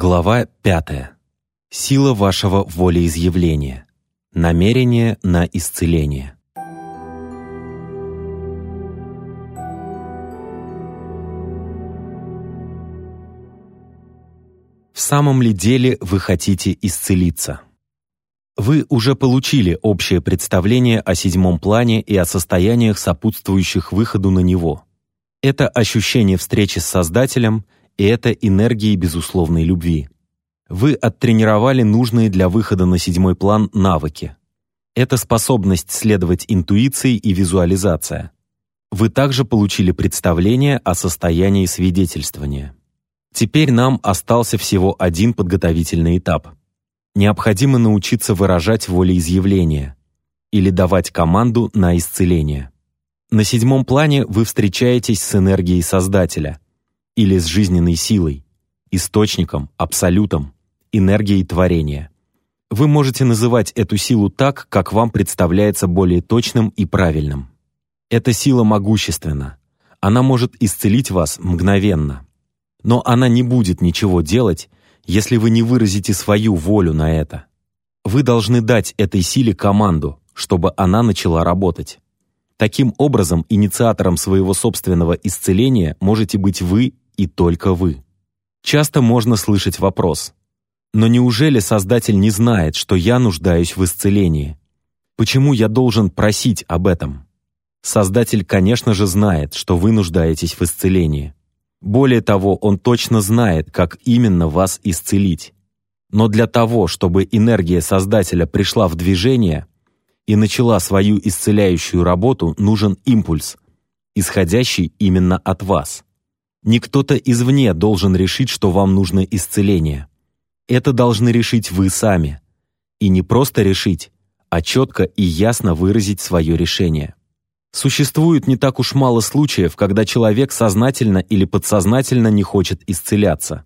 Глава 5. Сила вашего волеизъявления. Намерение на исцеление. В самом ли деле вы хотите исцелиться? Вы уже получили общее представление о седьмом плане и о состояниях, сопутствующих выходу на него. Это ощущение встречи с Создателем и это энергии безусловной любви. Вы оттренировали нужные для выхода на седьмой план навыки. Это способность следовать интуиции и визуализация. Вы также получили представление о состоянии свидетельствования. Теперь нам остался всего один подготовительный этап. Необходимо научиться выражать волеизъявление или давать команду на исцеление. На седьмом плане вы встречаетесь с энергией Создателя или с жизненной силой, источником, абсолютом, энергией творения. Вы можете называть эту силу так, как вам представляется более точным и правильным. Эта сила могущественна. Она может исцелить вас мгновенно. Но она не будет ничего делать, если вы не выразите свою волю на это. Вы должны дать этой силе команду, чтобы она начала работать. Таким образом, инициатором своего собственного исцеления можете быть вы и только вы. Часто можно слышать вопрос «Но неужели Создатель не знает, что я нуждаюсь в исцелении? Почему я должен просить об этом?» Создатель, конечно же, знает, что вы нуждаетесь в исцелении. Более того, Он точно знает, как именно вас исцелить. Но для того, чтобы энергия Создателя пришла в движение – и начала свою исцеляющую работу, нужен импульс, исходящий именно от вас. Не кто-то извне должен решить, что вам нужно исцеление. Это должны решить вы сами. И не просто решить, а четко и ясно выразить свое решение. Существует не так уж мало случаев, когда человек сознательно или подсознательно не хочет исцеляться.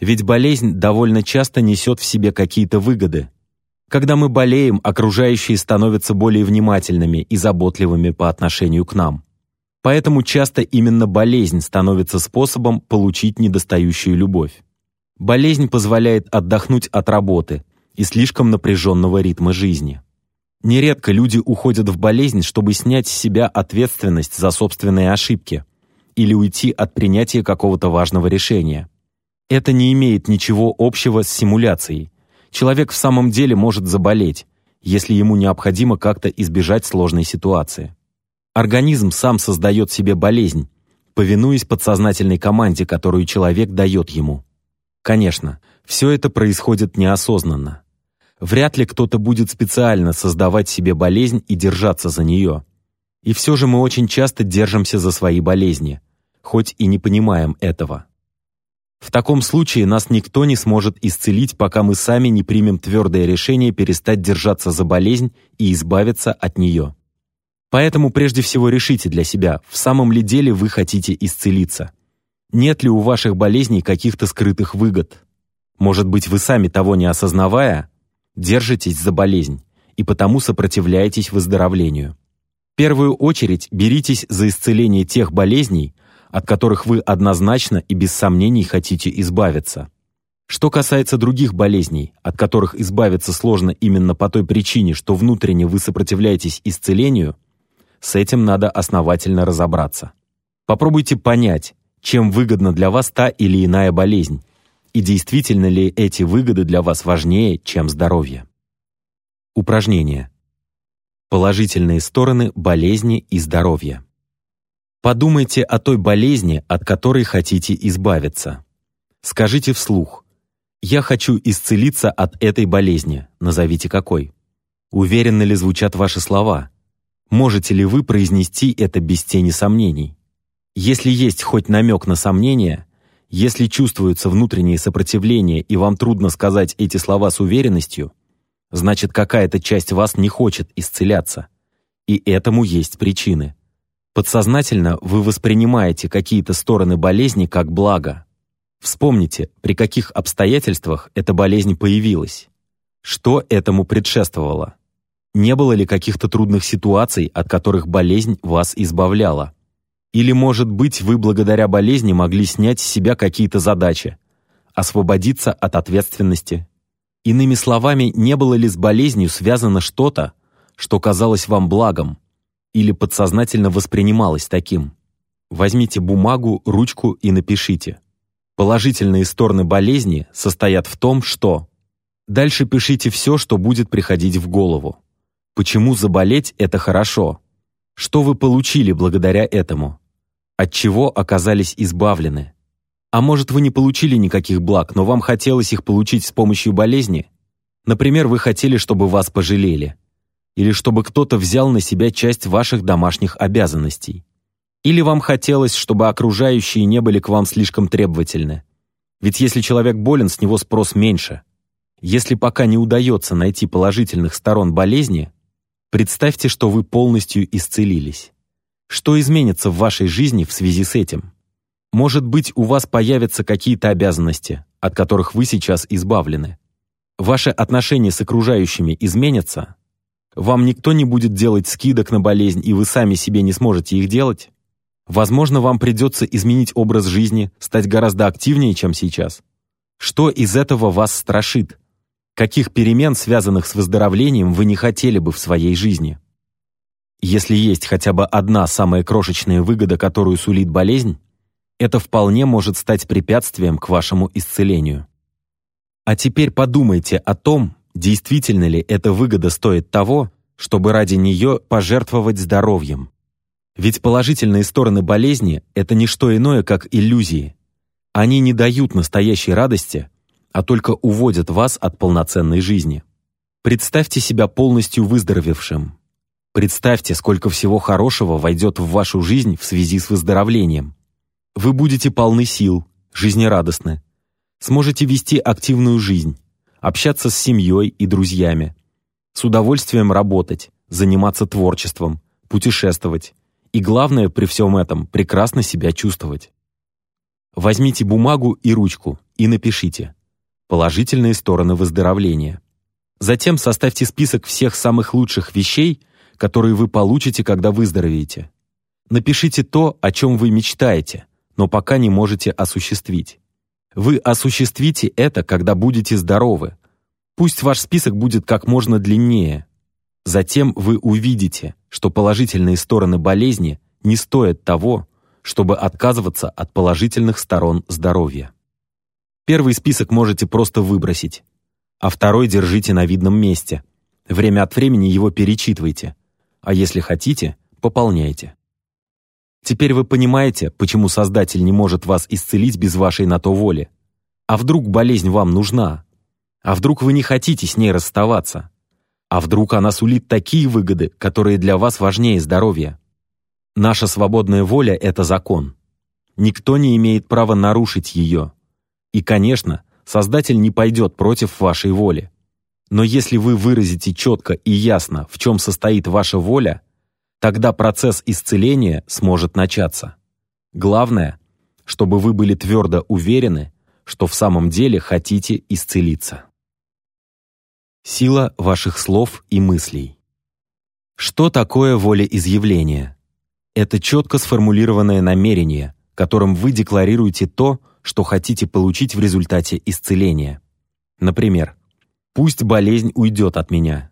Ведь болезнь довольно часто несет в себе какие-то выгоды, когда мы болеем, окружающие становятся более внимательными и заботливыми по отношению к нам. Поэтому часто именно болезнь становится способом получить недостающую любовь. Болезнь позволяет отдохнуть от работы и слишком напряженного ритма жизни. Нередко люди уходят в болезнь, чтобы снять с себя ответственность за собственные ошибки или уйти от принятия какого-то важного решения. Это не имеет ничего общего с симуляцией, Человек в самом деле может заболеть, если ему необходимо как-то избежать сложной ситуации. Организм сам создает себе болезнь, повинуясь подсознательной команде, которую человек дает ему. Конечно, все это происходит неосознанно. Вряд ли кто-то будет специально создавать себе болезнь и держаться за нее. И все же мы очень часто держимся за свои болезни, хоть и не понимаем этого. В таком случае нас никто не сможет исцелить, пока мы сами не примем твердое решение перестать держаться за болезнь и избавиться от нее. Поэтому прежде всего решите для себя, в самом ли деле вы хотите исцелиться. Нет ли у ваших болезней каких-то скрытых выгод? Может быть, вы сами того не осознавая, держитесь за болезнь и потому сопротивляетесь выздоровлению. В первую очередь беритесь за исцеление тех болезней, от которых вы однозначно и без сомнений хотите избавиться. Что касается других болезней, от которых избавиться сложно именно по той причине, что внутренне вы сопротивляетесь исцелению, с этим надо основательно разобраться. Попробуйте понять, чем выгодна для вас та или иная болезнь, и действительно ли эти выгоды для вас важнее, чем здоровье. Упражнение. Положительные стороны болезни и здоровья. Подумайте о той болезни, от которой хотите избавиться. Скажите вслух «Я хочу исцелиться от этой болезни», назовите какой. Уверенно ли звучат ваши слова? Можете ли вы произнести это без тени сомнений? Если есть хоть намек на сомнение, если чувствуется внутреннее сопротивление и вам трудно сказать эти слова с уверенностью, значит какая-то часть вас не хочет исцеляться. И этому есть причины. Подсознательно вы воспринимаете какие-то стороны болезни как благо. Вспомните, при каких обстоятельствах эта болезнь появилась. Что этому предшествовало? Не было ли каких-то трудных ситуаций, от которых болезнь вас избавляла? Или, может быть, вы благодаря болезни могли снять с себя какие-то задачи, освободиться от ответственности. Иными словами, не было ли с болезнью связано что-то, что казалось вам благом или подсознательно воспринималось таким? Возьмите бумагу, ручку и напишите. Положительные стороны болезни состоят в том, что... Дальше пишите все, что будет приходить в голову. Почему заболеть – это хорошо? Что вы получили благодаря этому? От чего оказались избавлены? А может, вы не получили никаких благ, но вам хотелось их получить с помощью болезни? Например, вы хотели, чтобы вас пожалели. Или чтобы кто-то взял на себя часть ваших домашних обязанностей. Или вам хотелось, чтобы окружающие не были к вам слишком требовательны. Ведь если человек болен, с него спрос меньше. Если пока не удается найти положительных сторон болезни, представьте, что вы полностью исцелились. Что изменится в вашей жизни в связи с этим? Может быть, у вас появятся какие-то обязанности, от которых вы сейчас избавлены. Ваши отношения с окружающими изменятся? Вам никто не будет делать скидок на болезнь, и вы сами себе не сможете их делать? Возможно, вам придется изменить образ жизни, стать гораздо активнее, чем сейчас. Что из этого вас страшит? Каких перемен, связанных с выздоровлением, вы не хотели бы в своей жизни? Если есть хотя бы одна самая крошечная выгода, которую сулит болезнь, это вполне может стать препятствием к вашему исцелению. А теперь подумайте о том, действительно ли эта выгода стоит того, чтобы ради нее пожертвовать здоровьем. Ведь положительные стороны болезни – это не что иное, как иллюзии. Они не дают настоящей радости, а только уводят вас от полноценной жизни. Представьте себя полностью выздоровевшим. Представьте, сколько всего хорошего войдет в вашу жизнь в связи с выздоровлением. Вы будете полны сил, жизнерадостны, сможете вести активную жизнь, общаться с семьей и друзьями, с удовольствием работать, заниматься творчеством, путешествовать и, главное, при всем этом, прекрасно себя чувствовать. Возьмите бумагу и ручку и напишите положительные стороны выздоровления. Затем составьте список всех самых лучших вещей, которые вы получите, когда выздоровеете. Напишите то, о чем вы мечтаете – но пока не можете осуществить. Вы осуществите это, когда будете здоровы. Пусть ваш список будет как можно длиннее. Затем вы увидите, что положительные стороны болезни не стоят того, чтобы отказываться от положительных сторон здоровья. Первый список можете просто выбросить, а второй держите на видном месте. Время от времени его перечитывайте, а если хотите, пополняйте. Теперь вы понимаете, почему Создатель не может вас исцелить без вашей на то воли. А вдруг болезнь вам нужна? А вдруг вы не хотите с ней расставаться? А вдруг она сулит такие выгоды, которые для вас важнее здоровья? Наша свободная воля — это закон. Никто не имеет права нарушить ее. И, конечно, Создатель не пойдет против вашей воли. Но если вы выразите четко и ясно, в чем состоит ваша воля, Тогда процесс исцеления сможет начаться. Главное, чтобы вы были твердо уверены, что в самом деле хотите исцелиться. Сила ваших слов и мыслей. Что такое волеизъявление? Это четко сформулированное намерение, которым вы декларируете то, что хотите получить в результате исцеления. Например, «Пусть болезнь уйдет от меня»,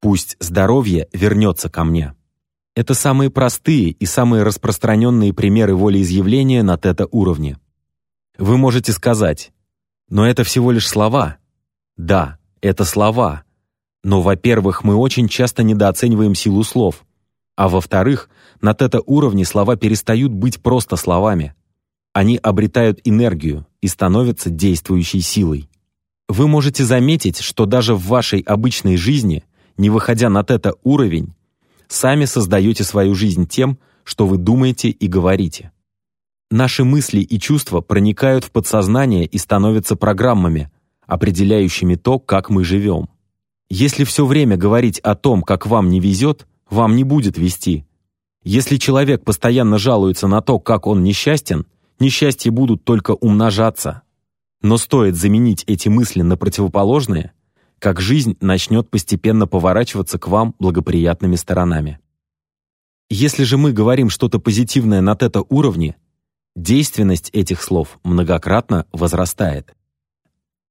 «Пусть здоровье вернется ко мне». Это самые простые и самые распространенные примеры волеизъявления на тета-уровне. Вы можете сказать, но это всего лишь слова. Да, это слова. Но, во-первых, мы очень часто недооцениваем силу слов. А во-вторых, на тета-уровне слова перестают быть просто словами. Они обретают энергию и становятся действующей силой. Вы можете заметить, что даже в вашей обычной жизни, не выходя на тета-уровень, сами создаете свою жизнь тем, что вы думаете и говорите. Наши мысли и чувства проникают в подсознание и становятся программами, определяющими то, как мы живем. Если все время говорить о том, как вам не везет, вам не будет вести. Если человек постоянно жалуется на то, как он несчастен, несчастья будут только умножаться. Но стоит заменить эти мысли на противоположные, как жизнь начнет постепенно поворачиваться к вам благоприятными сторонами. Если же мы говорим что-то позитивное на тета-уровне, действенность этих слов многократно возрастает.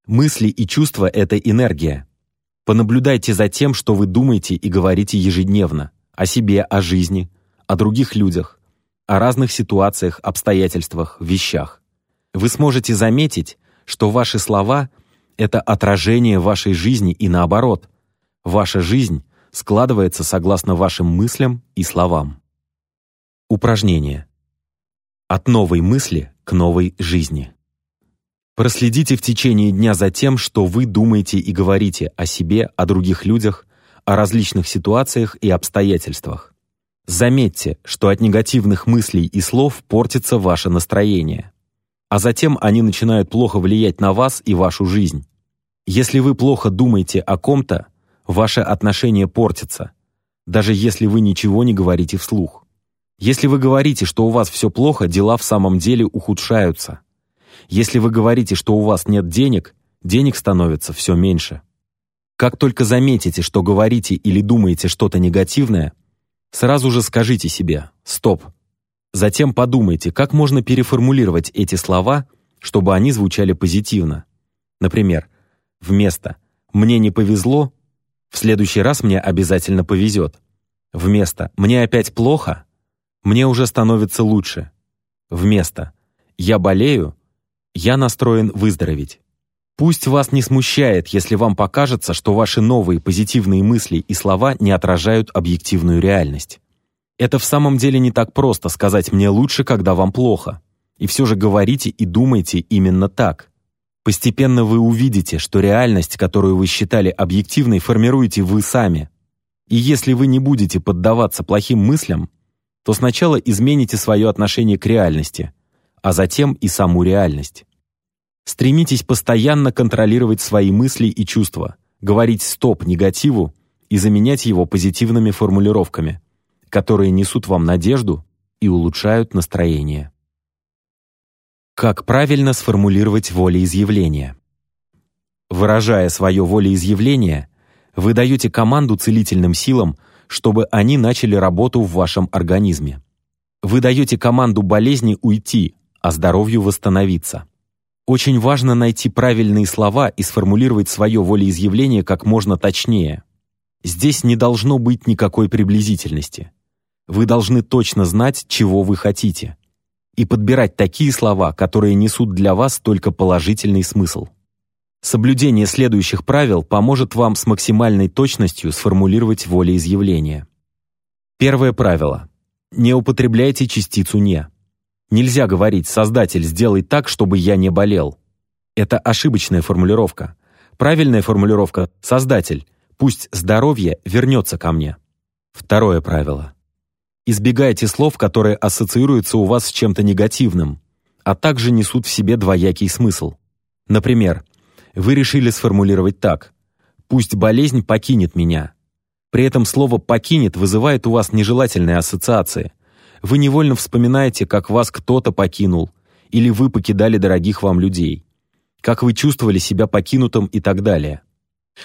Мысли и чувства — это энергия. Понаблюдайте за тем, что вы думаете и говорите ежедневно. О себе, о жизни, о других людях, о разных ситуациях, обстоятельствах, вещах. Вы сможете заметить, что ваши слова — это отражение вашей жизни и наоборот. Ваша жизнь складывается согласно вашим мыслям и словам. Упражнение. От новой мысли к новой жизни. Проследите в течение дня за тем, что вы думаете и говорите о себе, о других людях, о различных ситуациях и обстоятельствах. Заметьте, что от негативных мыслей и слов портится ваше настроение. А затем они начинают плохо влиять на вас и вашу жизнь. Если вы плохо думаете о ком-то, ваше отношение портится, даже если вы ничего не говорите вслух. Если вы говорите, что у вас все плохо, дела в самом деле ухудшаются. Если вы говорите, что у вас нет денег, денег становится все меньше. Как только заметите, что говорите или думаете что-то негативное, сразу же скажите себе «стоп». Затем подумайте, как можно переформулировать эти слова, чтобы они звучали позитивно. Например, вместо «мне не повезло» в следующий раз мне обязательно повезет. Вместо «мне опять плохо» мне уже становится лучше. Вместо «я болею» Я настроен выздороветь. Пусть вас не смущает, если вам покажется, что ваши новые позитивные мысли и слова не отражают объективную реальность. Это в самом деле не так просто сказать «мне лучше, когда вам плохо». И все же говорите и думайте именно так. Постепенно вы увидите, что реальность, которую вы считали объективной, формируете вы сами. И если вы не будете поддаваться плохим мыслям, то сначала измените свое отношение к реальности, а затем и саму реальность. Стремитесь постоянно контролировать свои мысли и чувства, говорить «стоп» негативу и заменять его позитивными формулировками, которые несут вам надежду и улучшают настроение. Как правильно сформулировать волеизъявление? Выражая свое волеизъявление, вы даете команду целительным силам, чтобы они начали работу в вашем организме. Вы даете команду болезни уйти, а здоровью восстановиться. Очень важно найти правильные слова и сформулировать свое волеизъявление как можно точнее. Здесь не должно быть никакой приблизительности. Вы должны точно знать, чего вы хотите. И подбирать такие слова, которые несут для вас только положительный смысл. Соблюдение следующих правил поможет вам с максимальной точностью сформулировать волеизъявление. Первое правило. Не употребляйте частицу «не». Нельзя говорить «Создатель, сделай так, чтобы я не болел». Это ошибочная формулировка. Правильная формулировка «Создатель, пусть здоровье вернется ко мне». Второе правило. Избегайте слов, которые ассоциируются у вас с чем-то негативным, а также несут в себе двоякий смысл. Например, вы решили сформулировать так «Пусть болезнь покинет меня». При этом слово «покинет» вызывает у вас нежелательные ассоциации – вы невольно вспоминаете, как вас кто-то покинул, или вы покидали дорогих вам людей, как вы чувствовали себя покинутым и так далее.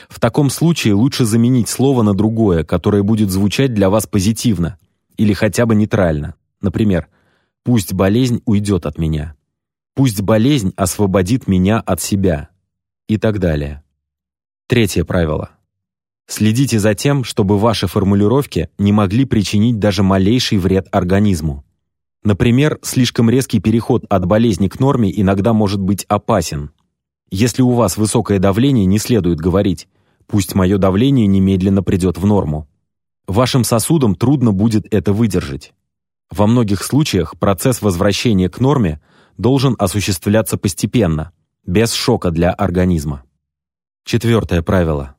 В таком случае лучше заменить слово на другое, которое будет звучать для вас позитивно или хотя бы нейтрально. Например, «Пусть болезнь уйдет от меня», «Пусть болезнь освободит меня от себя» и так далее. Третье правило – Следите за тем, чтобы ваши формулировки не могли причинить даже малейший вред организму. Например, слишком резкий переход от болезни к норме иногда может быть опасен. Если у вас высокое давление, не следует говорить «пусть мое давление немедленно придет в норму». Вашим сосудам трудно будет это выдержать. Во многих случаях процесс возвращения к норме должен осуществляться постепенно, без шока для организма. Четвертое правило.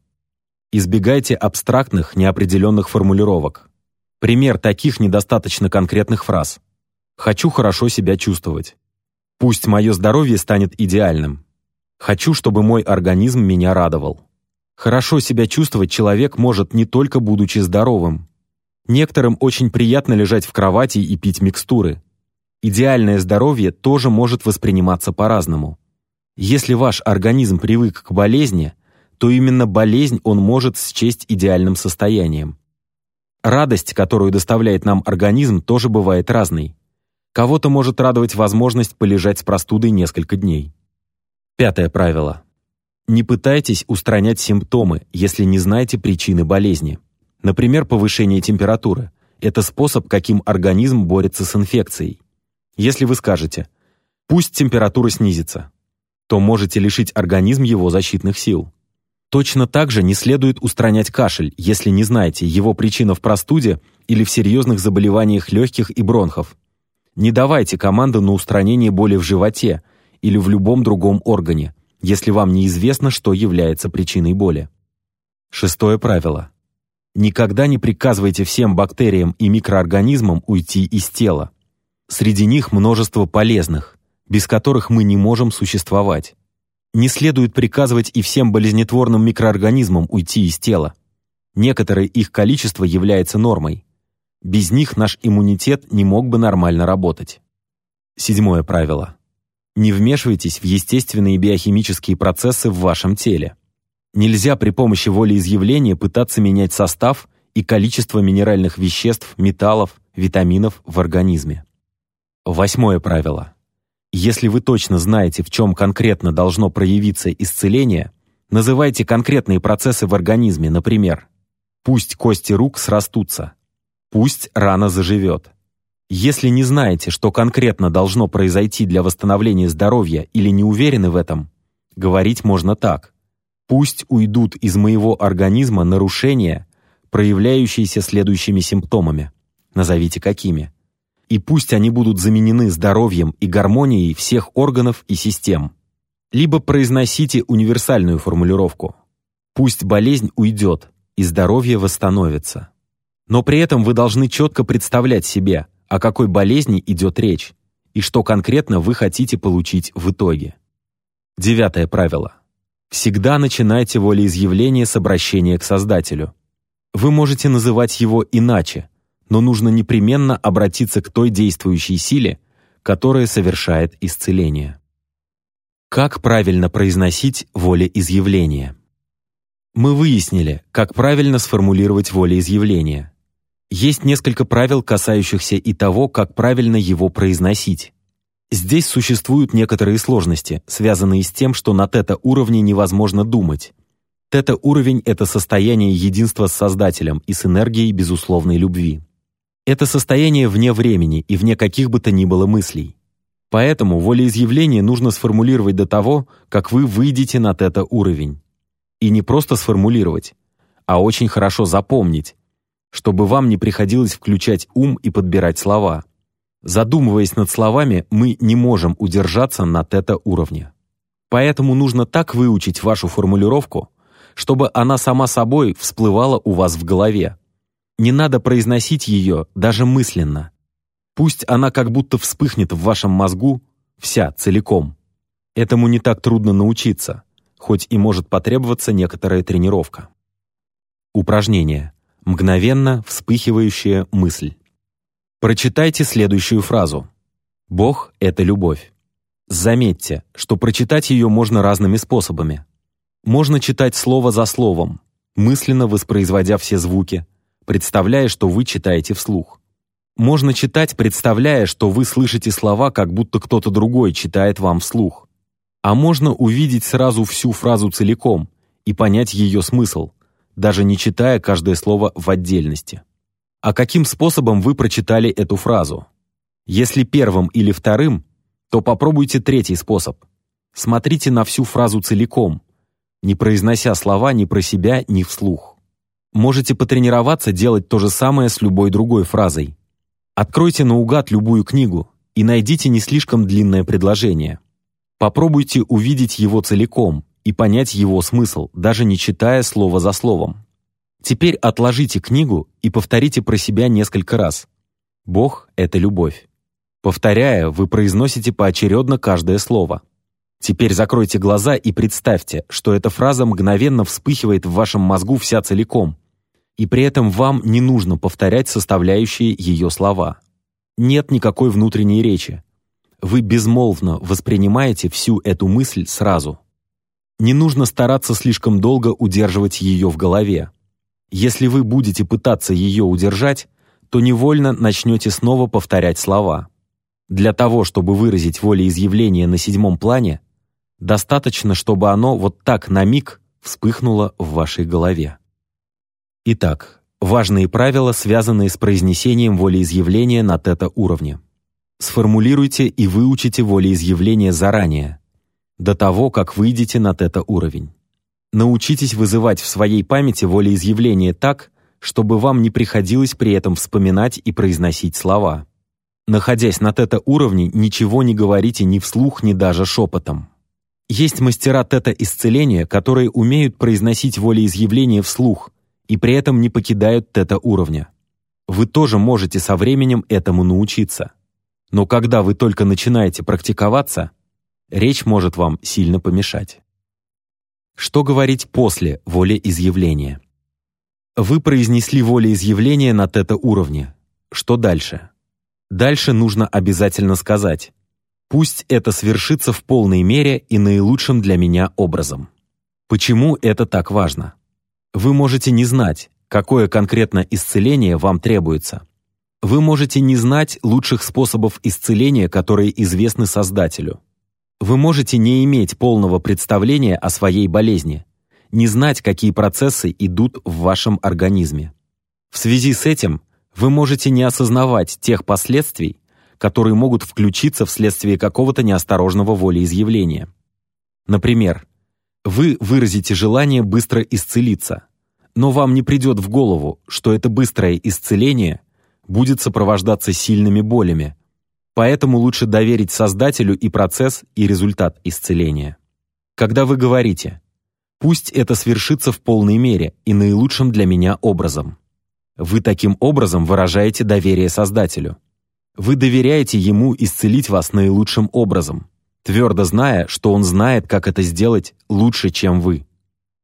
Избегайте абстрактных, неопределенных формулировок. Пример таких недостаточно конкретных фраз. «Хочу хорошо себя чувствовать». «Пусть мое здоровье станет идеальным». «Хочу, чтобы мой организм меня радовал». Хорошо себя чувствовать человек может не только будучи здоровым. Некоторым очень приятно лежать в кровати и пить микстуры. Идеальное здоровье тоже может восприниматься по-разному. Если ваш организм привык к болезни, то именно болезнь он может счесть идеальным состоянием. Радость, которую доставляет нам организм, тоже бывает разной. Кого-то может радовать возможность полежать с простудой несколько дней. Пятое правило. Не пытайтесь устранять симптомы, если не знаете причины болезни. Например, повышение температуры. Это способ, каким организм борется с инфекцией. Если вы скажете «пусть температура снизится», то можете лишить организм его защитных сил. Точно так же не следует устранять кашель, если не знаете, его причина в простуде или в серьезных заболеваниях легких и бронхов. Не давайте команду на устранение боли в животе или в любом другом органе, если вам неизвестно, что является причиной боли. Шестое правило. Никогда не приказывайте всем бактериям и микроорганизмам уйти из тела. Среди них множество полезных, без которых мы не можем существовать. Не следует приказывать и всем болезнетворным микроорганизмам уйти из тела. Некоторое их количество является нормой. Без них наш иммунитет не мог бы нормально работать. Седьмое правило. Не вмешивайтесь в естественные биохимические процессы в вашем теле. Нельзя при помощи волеизъявления пытаться менять состав и количество минеральных веществ, металлов, витаминов в организме. Восьмое правило. Если вы точно знаете, в чем конкретно должно проявиться исцеление, называйте конкретные процессы в организме, например, «пусть кости рук срастутся», «пусть рана заживет». Если не знаете, что конкретно должно произойти для восстановления здоровья или не уверены в этом, говорить можно так. «Пусть уйдут из моего организма нарушения, проявляющиеся следующими симптомами». Назовите какими и пусть они будут заменены здоровьем и гармонией всех органов и систем. Либо произносите универсальную формулировку. Пусть болезнь уйдет, и здоровье восстановится. Но при этом вы должны четко представлять себе, о какой болезни идет речь, и что конкретно вы хотите получить в итоге. Девятое правило. Всегда начинайте волеизъявление с обращения к Создателю. Вы можете называть его иначе, но нужно непременно обратиться к той действующей силе, которая совершает исцеление. Как правильно произносить волеизъявление? Мы выяснили, как правильно сформулировать волеизъявление. Есть несколько правил, касающихся и того, как правильно его произносить. Здесь существуют некоторые сложности, связанные с тем, что на тета-уровне невозможно думать. Тета-уровень — это состояние единства с Создателем и с энергией безусловной любви. Это состояние вне времени и вне каких бы то ни было мыслей. Поэтому волеизъявление нужно сформулировать до того, как вы выйдете на тета-уровень. И не просто сформулировать, а очень хорошо запомнить, чтобы вам не приходилось включать ум и подбирать слова. Задумываясь над словами, мы не можем удержаться на тета-уровне. Поэтому нужно так выучить вашу формулировку, чтобы она сама собой всплывала у вас в голове, не надо произносить ее даже мысленно. Пусть она как будто вспыхнет в вашем мозгу, вся, целиком. Этому не так трудно научиться, хоть и может потребоваться некоторая тренировка. Упражнение. Мгновенно вспыхивающая мысль. Прочитайте следующую фразу. «Бог — это любовь». Заметьте, что прочитать ее можно разными способами. Можно читать слово за словом, мысленно воспроизводя все звуки, представляя, что вы читаете вслух. Можно читать, представляя, что вы слышите слова, как будто кто-то другой читает вам вслух. А можно увидеть сразу всю фразу целиком и понять ее смысл, даже не читая каждое слово в отдельности. А каким способом вы прочитали эту фразу? Если первым или вторым, то попробуйте третий способ. Смотрите на всю фразу целиком, не произнося слова ни про себя, ни вслух. Можете потренироваться делать то же самое с любой другой фразой. Откройте наугад любую книгу и найдите не слишком длинное предложение. Попробуйте увидеть его целиком и понять его смысл, даже не читая слово за словом. Теперь отложите книгу и повторите про себя несколько раз. Бог — это любовь. Повторяя, вы произносите поочередно каждое слово. Теперь закройте глаза и представьте, что эта фраза мгновенно вспыхивает в вашем мозгу вся целиком, и при этом вам не нужно повторять составляющие ее слова. Нет никакой внутренней речи. Вы безмолвно воспринимаете всю эту мысль сразу. Не нужно стараться слишком долго удерживать ее в голове. Если вы будете пытаться ее удержать, то невольно начнете снова повторять слова. Для того, чтобы выразить волеизъявление на седьмом плане, Достаточно, чтобы оно вот так на миг вспыхнуло в вашей голове. Итак, важные правила, связанные с произнесением волеизъявления на тета-уровне. Сформулируйте и выучите волеизъявление заранее, до того, как выйдете на тета-уровень. Научитесь вызывать в своей памяти волеизъявление так, чтобы вам не приходилось при этом вспоминать и произносить слова. Находясь на тета-уровне, ничего не говорите ни вслух, ни даже шепотом. Есть мастера тета-исцеления, которые умеют произносить волеизъявление вслух и при этом не покидают тета-уровня. Вы тоже можете со временем этому научиться. Но когда вы только начинаете практиковаться, речь может вам сильно помешать. Что говорить после волеизъявления? Вы произнесли волеизъявление на тета-уровне. Что дальше? Дальше нужно обязательно сказать «Пусть это свершится в полной мере и наилучшим для меня образом». Почему это так важно? Вы можете не знать, какое конкретно исцеление вам требуется. Вы можете не знать лучших способов исцеления, которые известны Создателю. Вы можете не иметь полного представления о своей болезни, не знать, какие процессы идут в вашем организме. В связи с этим вы можете не осознавать тех последствий, которые могут включиться вследствие какого-то неосторожного волеизъявления. Например, вы выразите желание быстро исцелиться, но вам не придет в голову, что это быстрое исцеление будет сопровождаться сильными болями, поэтому лучше доверить Создателю и процесс, и результат исцеления. Когда вы говорите «пусть это свершится в полной мере и наилучшим для меня образом», вы таким образом выражаете доверие Создателю. Вы доверяете Ему исцелить вас наилучшим образом, твердо зная, что Он знает, как это сделать лучше, чем вы.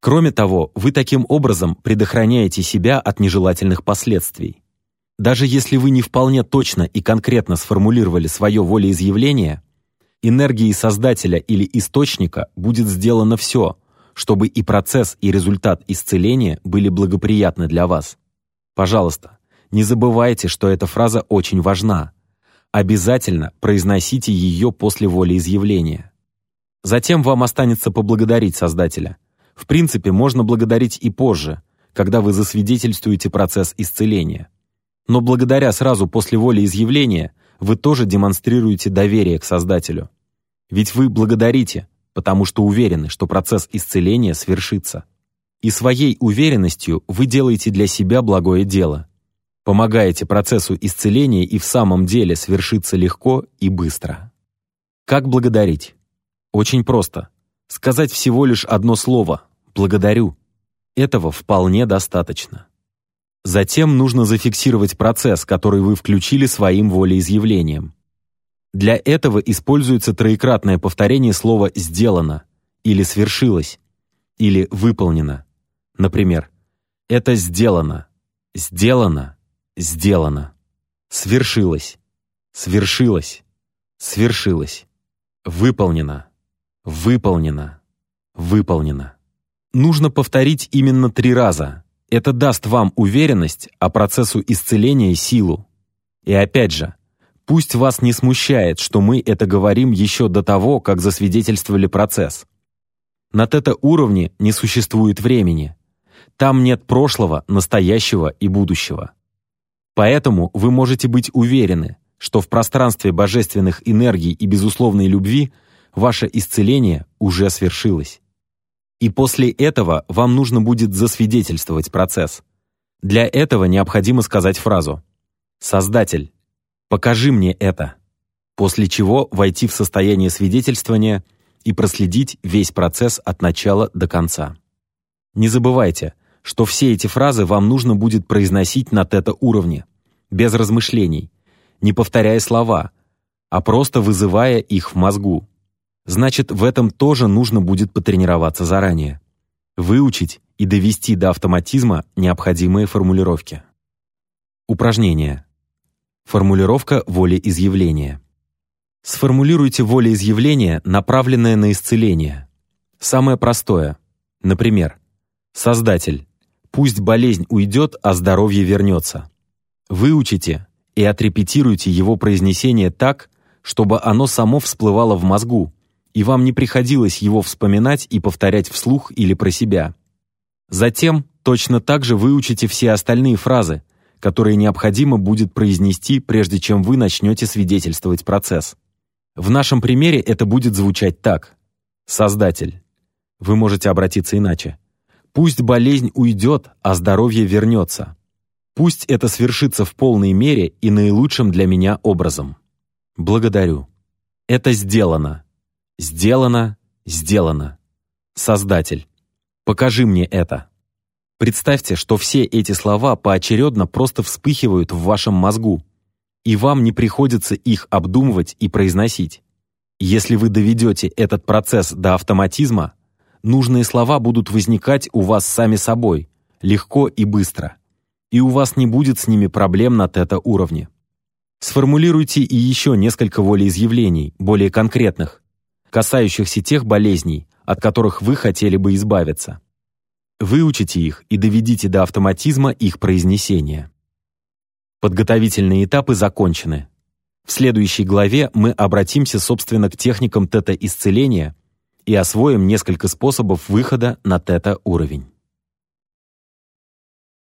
Кроме того, вы таким образом предохраняете себя от нежелательных последствий. Даже если вы не вполне точно и конкретно сформулировали свое волеизъявление, энергией Создателя или Источника будет сделано все, чтобы и процесс, и результат исцеления были благоприятны для вас. Пожалуйста, не забывайте, что эта фраза очень важна. Обязательно произносите ее после волеизъявления. Затем вам останется поблагодарить Создателя. В принципе, можно благодарить и позже, когда вы засвидетельствуете процесс исцеления. Но благодаря сразу после волеизъявления вы тоже демонстрируете доверие к Создателю. Ведь вы благодарите, потому что уверены, что процесс исцеления свершится. И своей уверенностью вы делаете для себя благое дело. Помогаете процессу исцеления и в самом деле свершиться легко и быстро. Как благодарить? Очень просто. Сказать всего лишь одно слово «благодарю». Этого вполне достаточно. Затем нужно зафиксировать процесс, который вы включили своим волеизъявлением. Для этого используется троекратное повторение слова «сделано» или «свершилось» или «выполнено». Например, «Это сделано», «сделано», «сделано», «свершилось», «свершилось», «свершилось», «выполнено», «выполнено», «выполнено». Нужно повторить именно три раза. Это даст вам уверенность, а процессу исцеления силу. И опять же, пусть вас не смущает, что мы это говорим еще до того, как засвидетельствовали процесс. На тета-уровне не существует времени. Там нет прошлого, настоящего и будущего. Поэтому вы можете быть уверены, что в пространстве божественных энергий и безусловной любви ваше исцеление уже свершилось. И после этого вам нужно будет засвидетельствовать процесс. Для этого необходимо сказать фразу «Создатель, покажи мне это», после чего войти в состояние свидетельствования и проследить весь процесс от начала до конца. Не забывайте, что все эти фразы вам нужно будет произносить на тета-уровне, без размышлений, не повторяя слова, а просто вызывая их в мозгу. Значит, в этом тоже нужно будет потренироваться заранее. Выучить и довести до автоматизма необходимые формулировки. Упражнение. Формулировка волеизъявления. Сформулируйте волеизъявление, направленное на исцеление. Самое простое. Например, «Создатель, Пусть болезнь уйдет, а здоровье вернется. Выучите и отрепетируйте его произнесение так, чтобы оно само всплывало в мозгу, и вам не приходилось его вспоминать и повторять вслух или про себя. Затем точно так же выучите все остальные фразы, которые необходимо будет произнести, прежде чем вы начнете свидетельствовать процесс. В нашем примере это будет звучать так. Создатель. Вы можете обратиться иначе. Пусть болезнь уйдет, а здоровье вернется. Пусть это свершится в полной мере и наилучшим для меня образом. Благодарю. Это сделано. Сделано, сделано. Создатель. Покажи мне это. Представьте, что все эти слова поочередно просто вспыхивают в вашем мозгу, и вам не приходится их обдумывать и произносить. Если вы доведете этот процесс до автоматизма, нужные слова будут возникать у вас сами собой, легко и быстро. И у вас не будет с ними проблем на тета-уровне. Сформулируйте и еще несколько волеизъявлений, более конкретных, касающихся тех болезней, от которых вы хотели бы избавиться. Выучите их и доведите до автоматизма их произнесения. Подготовительные этапы закончены. В следующей главе мы обратимся, собственно, к техникам тета-исцеления и освоим несколько способов выхода на тета-уровень.